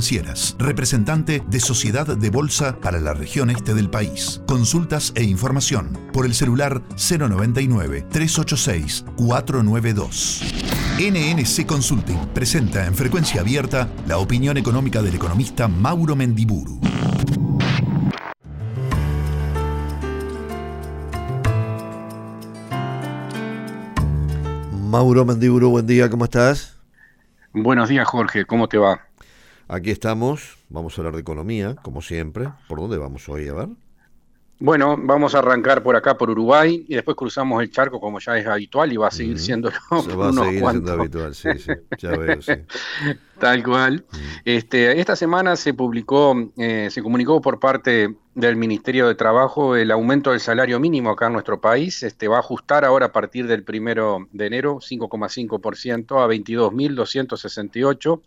Financieras, representante de Sociedad de Bolsa para la región este del país. Consultas e información por el celular 099-386-492. NNC Consulting presenta en frecuencia abierta la opinión económica del economista Mauro Mendiburu. Mauro Mendiburu, buen día, ¿cómo estás? Buenos días, Jorge, ¿cómo te va? Aquí estamos, vamos a hablar de economía, como siempre. ¿Por dónde vamos hoy? A ver. Bueno, vamos a arrancar por acá, por Uruguay, y después cruzamos el charco, como ya es habitual, y va a seguir siendo Se va a seguir siendo habitual, sí, sí, ya veo, sí. Tal cual. Este, esta semana se publicó, eh, se comunicó por parte del Ministerio de Trabajo el aumento del salario mínimo acá en nuestro país. Este, va a ajustar ahora a partir del primero de enero 5,5% a 22.268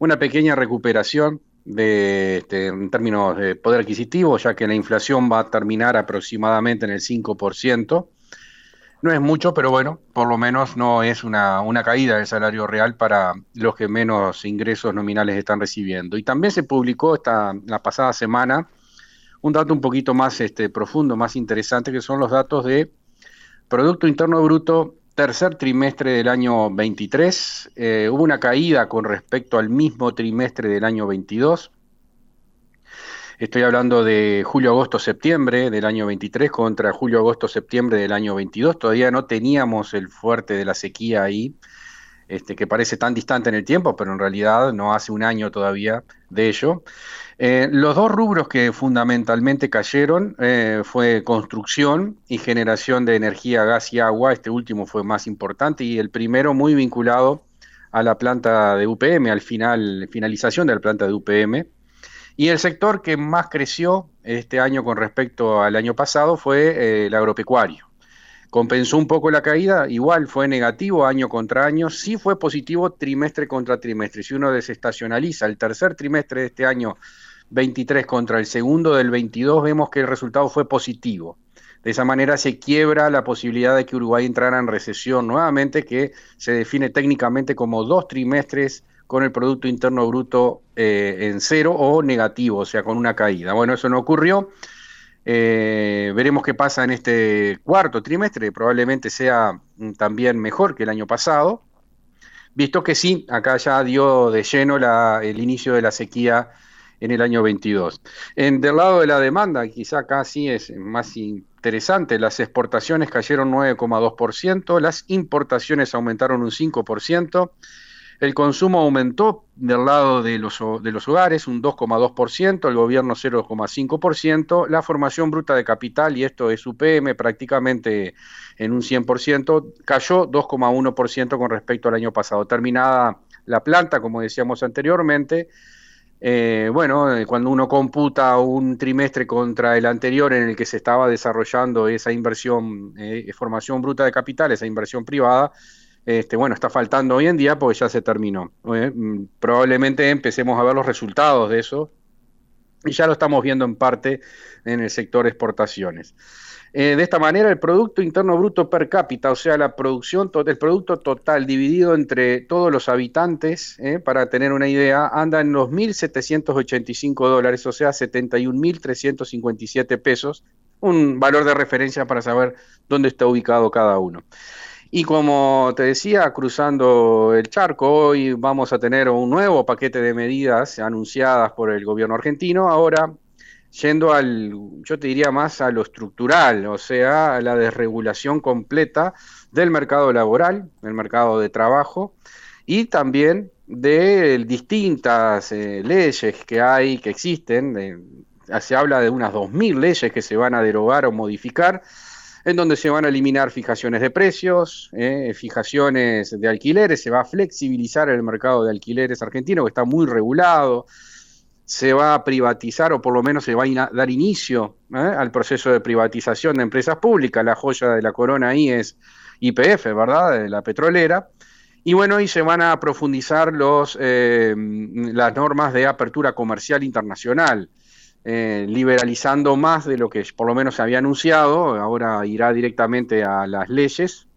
una pequeña recuperación de, este, en términos de poder adquisitivo, ya que la inflación va a terminar aproximadamente en el 5%. No es mucho, pero bueno, por lo menos no es una, caída del salario real para los que menos ingresos nominales están recibiendo. Y también se publicó esta, la pasada semana un dato un poquito más este, profundo, más interesante, que son los datos de Producto Interno Bruto tercer trimestre del año 23. Eh, hubo una caída con respecto al mismo trimestre del año 22. Estoy hablando de julio, agosto, septiembre del año 23 contra julio, agosto, septiembre del año 22. Todavía no teníamos el fuerte de la sequía ahí, este, que parece tan distante en el tiempo, pero en realidad no hace un año todavía de ello. Eh, los dos rubros que fundamentalmente cayeron eh, fue construcción y generación de energía, gas y agua. Este último fue más importante y el primero muy vinculado a la planta de UPM, al final, finalización de la planta de UPM. Y el sector que más creció este año con respecto al año pasado fue eh, el agropecuario. Compensó un poco la caída, igual fue negativo año contra año, sí fue positivo trimestre contra trimestre. Si uno desestacionaliza el tercer trimestre de este año 23 contra el segundo del 22, vemos que el resultado fue positivo. De esa manera se quiebra la posibilidad de que Uruguay entrara en recesión nuevamente, que se define técnicamente como dos trimestres con el Producto Interno Bruto eh, en cero o negativo, o sea, con una caída. Bueno, eso no ocurrió. Eh, veremos qué pasa en este cuarto trimestre, probablemente sea mm, también mejor que el año pasado, visto que sí, acá ya dio de lleno el inicio de la sequía en el año 22. En, del lado de la demanda, quizá casi es más interesante, las exportaciones cayeron 9,2%, las importaciones aumentaron un 5%, el consumo aumentó del lado de los, de los hogares un 2,2%, el gobierno 0,5%, la formación bruta de capital, y esto es UPM prácticamente en un 100%, cayó 2,1% con respecto al año pasado. Terminada la planta, como decíamos anteriormente, eh, bueno, eh, cuando uno computa un trimestre contra el anterior en el que se estaba desarrollando esa inversión, eh, formación bruta de capital, esa inversión privada, este, bueno, está faltando hoy en día porque ya se terminó. Mm, probablemente empecemos a ver los resultados de eso y ya lo estamos viendo en parte en el sector exportaciones. Eh, de esta manera, el Producto Interno Bruto per cápita, o sea, la producción, el producto total dividido entre todos los habitantes, eh, para tener una idea, anda en los 1.785 dólares, o sea, 71.357 pesos, un valor de referencia para saber dónde está ubicado cada uno. Y como te decía, cruzando el charco, hoy vamos a tener un nuevo paquete de medidas anunciadas por el gobierno argentino. Ahora yendo al, yo te diría más a lo estructural, o sea, a la desregulación completa del mercado laboral, del mercado de trabajo, y también de distintas eh, leyes que hay, que existen, se habla de unas 2.000 leyes que se van a derogar o modificar, en donde se van a eliminar fijaciones de precios, eh, fijaciones de alquileres, se va a flexibilizar el mercado de alquileres argentino, que está muy regulado, se va a privatizar o por lo menos se va a dar inicio ¿eh? al proceso de privatización de empresas públicas. La joya de la corona ahí es IPF, ¿verdad? De la petrolera. Y bueno, y se van a profundizar los, eh, las normas de apertura comercial internacional, eh, liberalizando más de lo que por lo menos se había anunciado, ahora irá directamente a las leyes,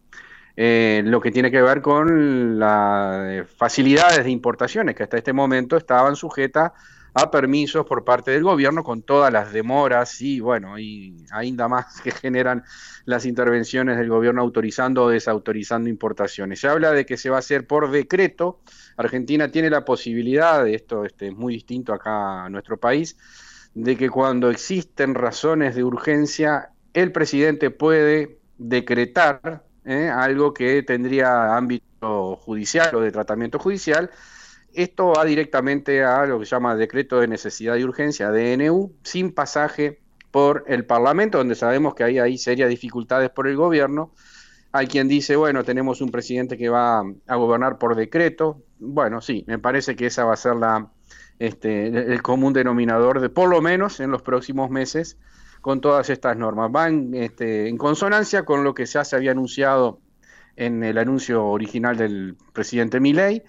eh, lo que tiene que ver con las facilidades de importaciones que hasta este momento estaban sujetas a permisos por parte del gobierno con todas las demoras y bueno, y ainda más que generan las intervenciones del gobierno autorizando o desautorizando importaciones. Se habla de que se va a hacer por decreto. Argentina tiene la posibilidad, esto este, es muy distinto acá a nuestro país, de que cuando existen razones de urgencia, el presidente puede decretar ¿eh? algo que tendría ámbito judicial o de tratamiento judicial esto va directamente a lo que se llama decreto de necesidad y urgencia, DNU, sin pasaje por el Parlamento, donde sabemos que ahí hay serias dificultades por el gobierno. Hay quien dice, bueno, tenemos un presidente que va a gobernar por decreto. Bueno, sí, me parece que esa va a ser la, este, el común denominador de, por lo menos en los próximos meses, con todas estas normas. Van este, en consonancia con lo que ya se había anunciado en el anuncio original del presidente Milei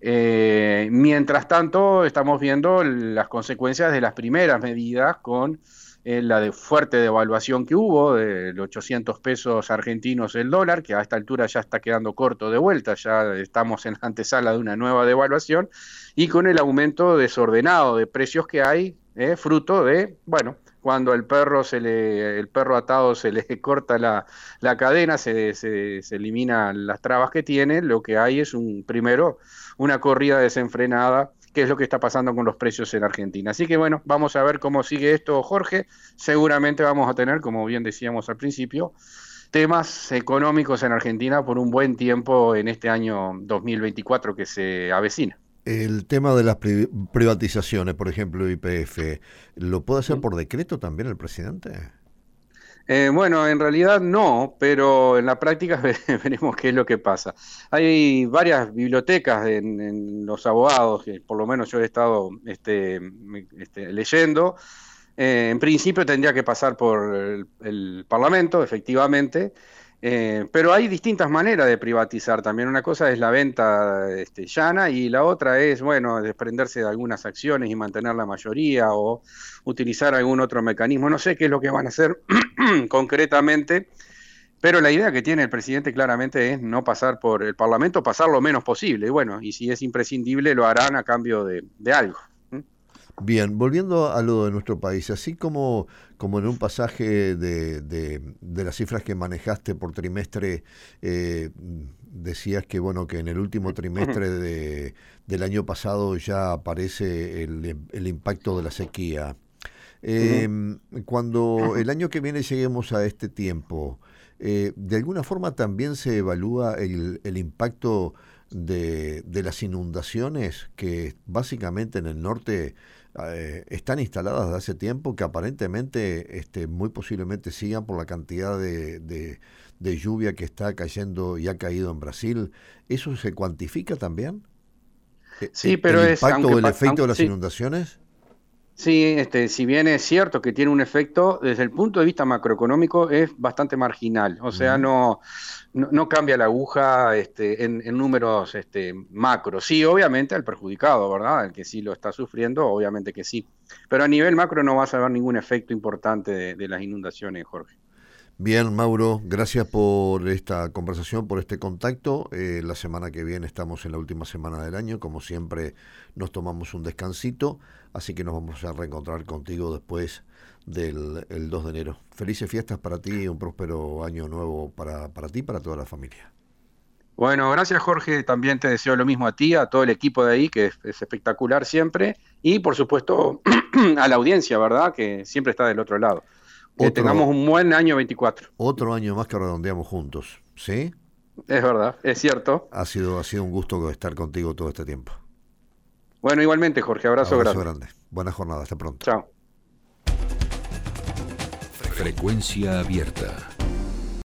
eh, mientras tanto, estamos viendo las consecuencias de las primeras medidas con la de fuerte devaluación que hubo, de los 800 pesos argentinos el dólar, que a esta altura ya está quedando corto de vuelta, ya estamos en la antesala de una nueva devaluación, y con el aumento desordenado de precios que hay, eh, fruto de, bueno, cuando el perro se le, el perro atado se le corta la, la cadena, se, se, se eliminan las trabas que tiene, lo que hay es un primero una corrida desenfrenada, que es lo que está pasando con los precios en Argentina. Así que bueno, vamos a ver cómo sigue esto, Jorge. Seguramente vamos a tener, como bien decíamos al principio, temas económicos en Argentina por un buen tiempo en este año 2024 que se avecina. El tema de las privatizaciones, por ejemplo, IPF, ¿lo puede hacer por decreto también el presidente? Eh, bueno, en realidad no, pero en la práctica veremos qué es lo que pasa. Hay varias bibliotecas en, los abogados, que por lo menos yo he estado este, este, leyendo. Eh, en principio tendría que pasar por el Parlamento, efectivamente, eh, pero hay distintas maneras de privatizar también. Una cosa es la venta este, llana y la otra es, bueno, desprenderse de algunas acciones y mantener la mayoría o utilizar algún otro mecanismo. No sé qué es lo que van a hacer concretamente, pero la idea que tiene el presidente claramente es no pasar por el Parlamento, pasar lo menos posible. Y bueno, y si es imprescindible, lo harán a cambio de algo. Bien, volviendo a lo de nuestro país, así como, como en un pasaje de, de, las cifras que manejaste por trimestre, eh, decías que bueno que en el último trimestre de, del año pasado ya aparece el, el impacto de la sequía. Em, cuando el año que viene lleguemos a este tiempo, eh, ¿de alguna forma también se evalúa el, el impacto de, de las inundaciones que básicamente en el norte eh, están instaladas desde hace tiempo, que aparentemente este, muy posiblemente sigan por la cantidad de, de, lluvia que está cayendo y ha caído en Brasil. ¿Eso se cuantifica también? E, sí, pero ¿El impacto o el efecto de las inundaciones? Sí, este, si bien es cierto que tiene un efecto, desde el punto de vista macroeconómico es bastante marginal. O sea, no, no, cambia la aguja este, en, números este, macro. Sí, obviamente al perjudicado, ¿verdad? El que sí lo está sufriendo, obviamente que sí. Pero a nivel macro no vas a ver ningún efecto importante de, las inundaciones, Jorge. Bien, Mauro, gracias por esta conversación, por este contacto. Eh, la semana que viene estamos en la última semana del año, como siempre nos tomamos un descansito, así que nos vamos a reencontrar contigo después del el 2 de enero. Felices fiestas para ti y un próspero año nuevo para, para ti y para toda la familia. Bueno, gracias Jorge, también te deseo lo mismo a ti, a todo el equipo de ahí, que es, espectacular siempre, y por supuesto a la audiencia, ¿verdad? Que siempre está del otro lado. Que tengamos un buen año 24. Otro año más que redondeamos juntos, ¿sí? Es verdad, es cierto. Ha sido, ha sido un gusto estar contigo todo este tiempo. Bueno, igualmente Jorge, abrazo, abrazo grande. Buena jornada, hasta pronto. Chao. Frecuencia abierta.